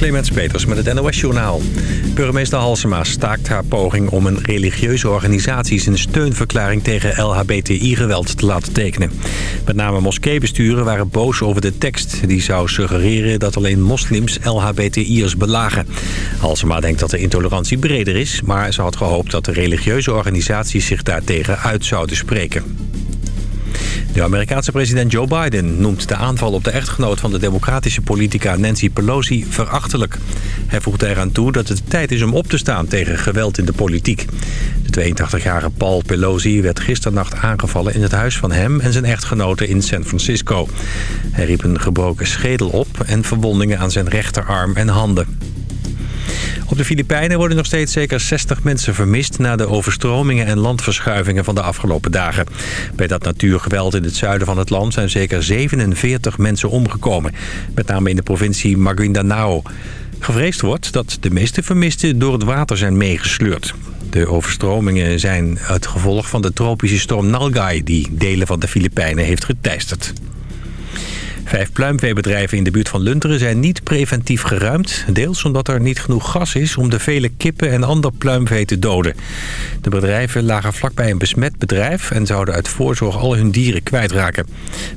Clemens Peters met het NOS-journaal. Burgemeester Halsema staakt haar poging om een religieuze organisatie... zijn steunverklaring tegen LHBTI-geweld te laten tekenen. Met name moskeebesturen waren boos over de tekst. Die zou suggereren dat alleen moslims LHBTI'ers belagen. Halsema denkt dat de intolerantie breder is... maar ze had gehoopt dat de religieuze organisaties zich daartegen uit zouden spreken. De Amerikaanse president Joe Biden noemt de aanval op de echtgenoot van de democratische politica Nancy Pelosi verachtelijk. Hij voegt eraan toe dat het tijd is om op te staan tegen geweld in de politiek. De 82-jarige Paul Pelosi werd gisternacht aangevallen in het huis van hem en zijn echtgenote in San Francisco. Hij riep een gebroken schedel op en verwondingen aan zijn rechterarm en handen. Op de Filipijnen worden nog steeds zeker 60 mensen vermist... na de overstromingen en landverschuivingen van de afgelopen dagen. Bij dat natuurgeweld in het zuiden van het land zijn zeker 47 mensen omgekomen. Met name in de provincie Maguindanao. Gevreesd wordt dat de meeste vermisten door het water zijn meegesleurd. De overstromingen zijn het gevolg van de tropische storm Nalgai... die delen van de Filipijnen heeft geteisterd. Vijf pluimveebedrijven in de buurt van Lunteren zijn niet preventief geruimd. Deels omdat er niet genoeg gas is om de vele kippen en ander pluimvee te doden. De bedrijven lagen vlakbij een besmet bedrijf... en zouden uit voorzorg al hun dieren kwijtraken.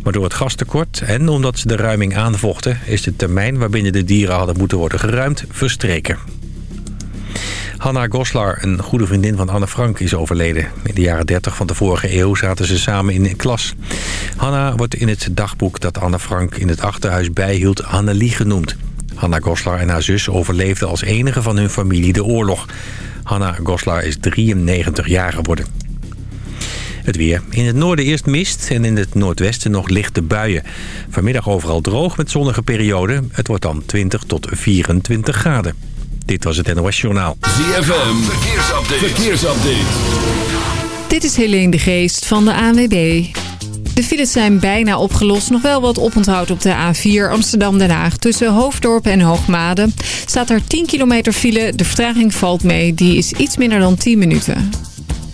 Maar door het gastekort en omdat ze de ruiming aanvochten... is de termijn waarbinnen de dieren hadden moeten worden geruimd verstreken. Hanna Goslar, een goede vriendin van Anne Frank, is overleden. In de jaren 30 van de vorige eeuw zaten ze samen in een klas. Hanna wordt in het dagboek dat Anne Frank in het achterhuis bijhield Hannelie genoemd. Hanna Goslar en haar zus overleefden als enige van hun familie de oorlog. Hanna Goslar is 93 jaar geworden. Het weer. In het noorden eerst mist en in het noordwesten nog lichte buien. Vanmiddag overal droog met zonnige perioden. Het wordt dan 20 tot 24 graden. Dit was het NOS Journaal. ZFM, verkeersupdate. verkeersupdate. Dit is Helene de Geest van de ANWB. De files zijn bijna opgelost. Nog wel wat oponthoud op de A4 Amsterdam-Den Haag. Tussen Hoofddorp en Hoogmade staat er 10 kilometer file. De vertraging valt mee. Die is iets minder dan 10 minuten.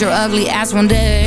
your ugly ass one day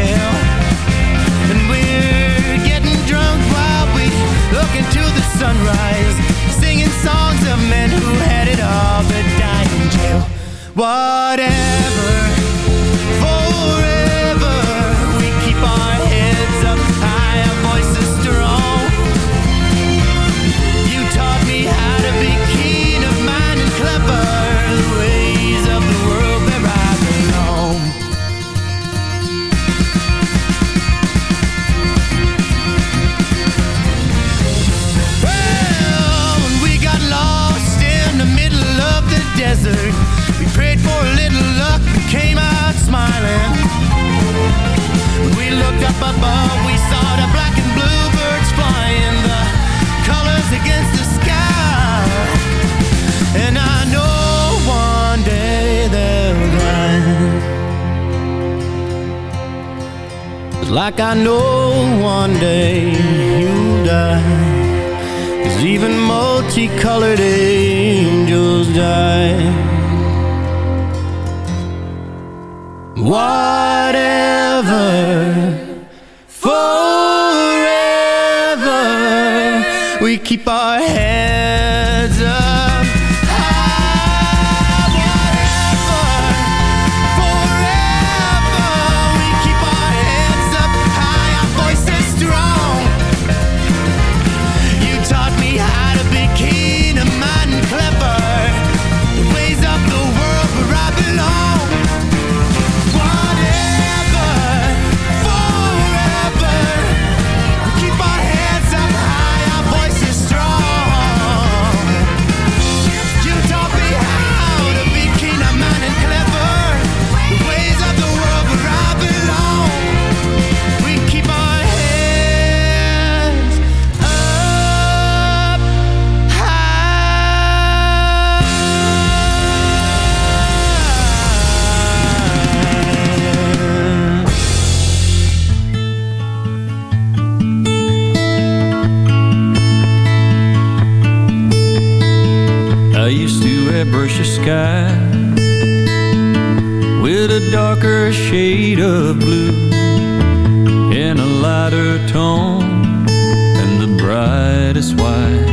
into the sunrise Singing songs of men who had it all But died in jail. Whatever Forever We keep our heads up high Our voices strong. You taught me how to be keen of mind and clever. Martian sky with a darker shade of blue in a lighter tone and the brightest white.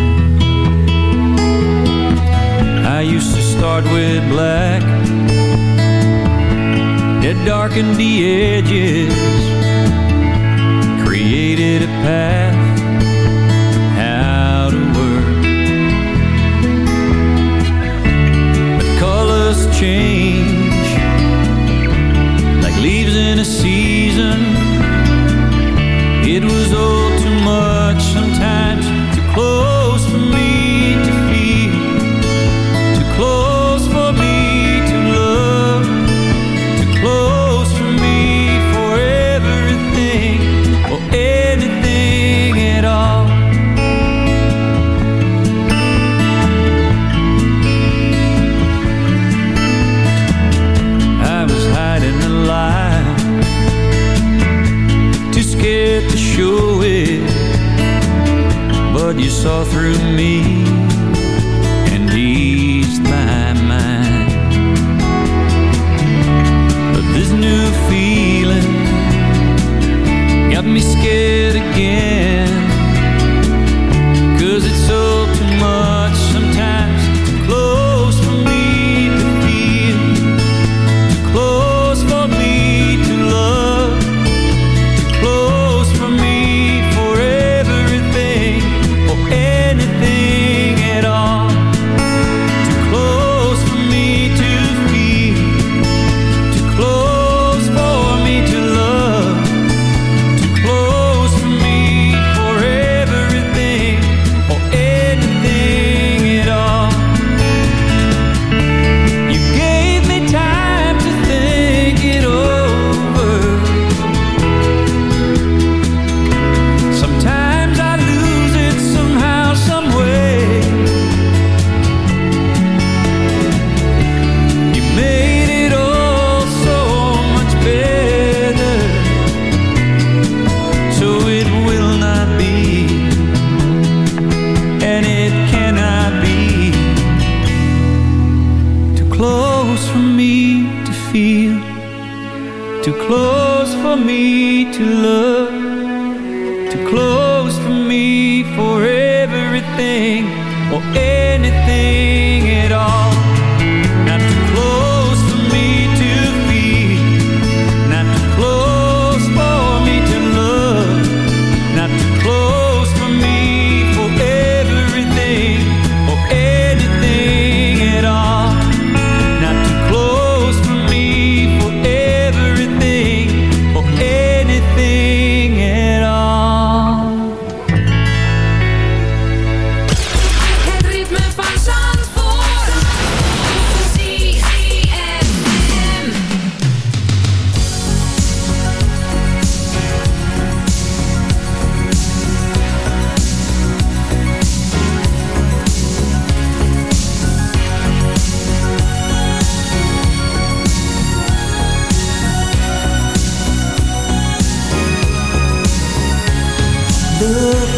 I used to start with black it darkened the edges, created a path